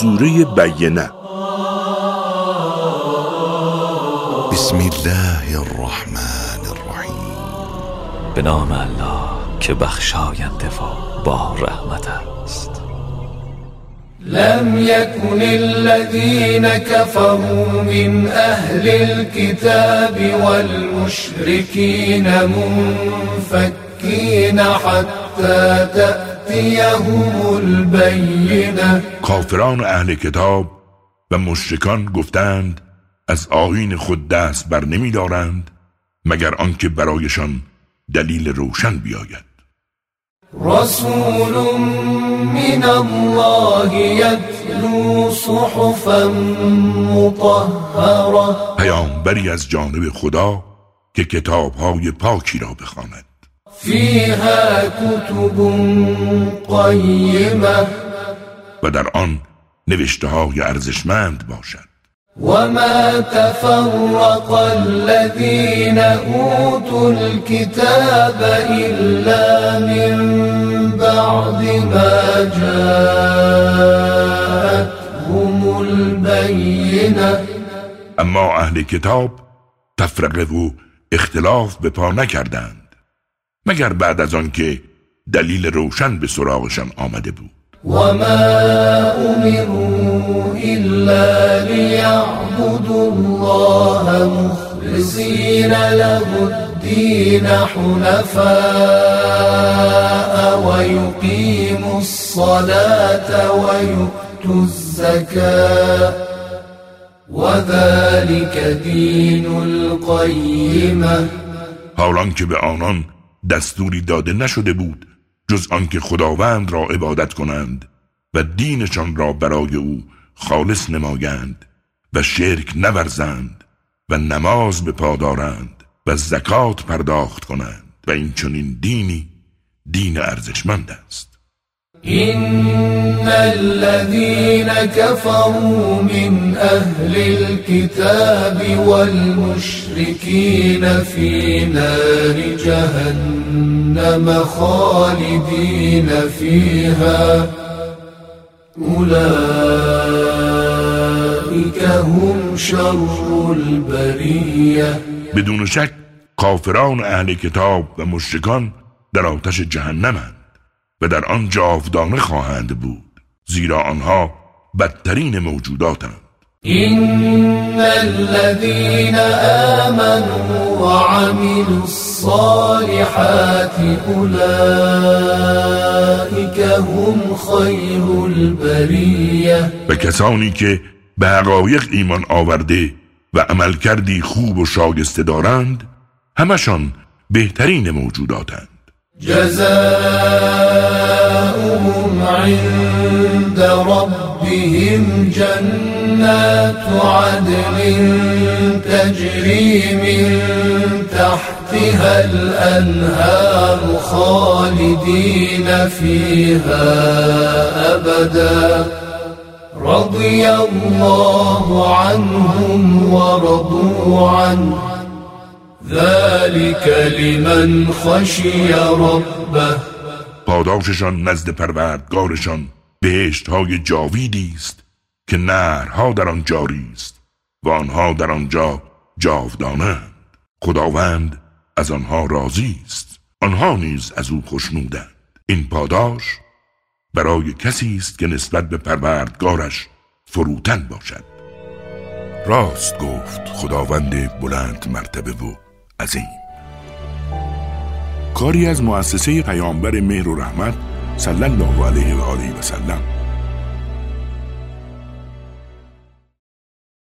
سوره بینه. بسم الله الرحمن الرحیم. به نام الله که بخشاینده و با رحمت است. لم يكن الذين كفروا من أهل الكتاب والمشركين منفكين حتى البينة کافران اهل کتاب و مشرکان گفتند از آیین خود دست بر نمی دارند مگر آنکه برایشان دلیل روشن بیاید. رسول من الله يتلو صحفا مطهرة. پیامبری از جانب خدا که کتابهای پاکی را بخواند. فيها كتب قيمة. و در آن نوشته های ارزشمند باشد. وما تفرق الذين أوتوا الكتاب إلا من بعد ما جاءتهم البينة. اما اهل کتاب تفرقه و اختلاف به پا نکردند. مگر بعد از آن که دلیل روشن به سراغشان آمده بود. وما أمروا إلا ليعبدوا الله مخلصين له الدين حنفاء ويقيموا الصلاة ويؤتوا الزكاة وذلك دين القيمة. حالان که به آنان دستوری داده نشده بود جز آنکه خداوند را عبادت کنند و دینشان را برای او خالص نمایند و شرک نورزند و نماز به پا دارند و زکات پرداخت کنند و این چنین دینی دین ارزشمند است. إن الذين كفروا من أهل الكتاب والمشركين في نار جهنم خالدين فيها. أولئك هم شر البرية. بدون شک کافران أهل کتاب و مشرکان در آتش جهنمند. و در آن جاودانه خواهند بود زیرا آنها بدترین موجوداتند. إن الذين آمنوا وعملوا الصالحات أولئك هم خير البرية. و کسانی که به حقایق ایمان آورده و عمل کردی خوب و شایسته دارند همشان بهترین موجوداتند. جزاؤهم عند ربهم جنات عدن تجري من تحتها الأنهار خالدين فيها أبدا. رضي الله عنهم ورضوا عنه. ذلك لمن خشي ربه. پاداششان نزد پروردگارشان بهشت های جاویدی است که نهرها در آن جاری است و آنها در آنجا جاودانند خداوند از آنها راضی است. آنها نیز از او خوشنودند این پاداش برای کسی است که نسبت به پروردگارش فروتن باشد. راست گفت خداوند بلند مرتبه و عظیم کاری از مؤسسه پیامبر مهر و رحمت صلی الله علیه و آله و سلم.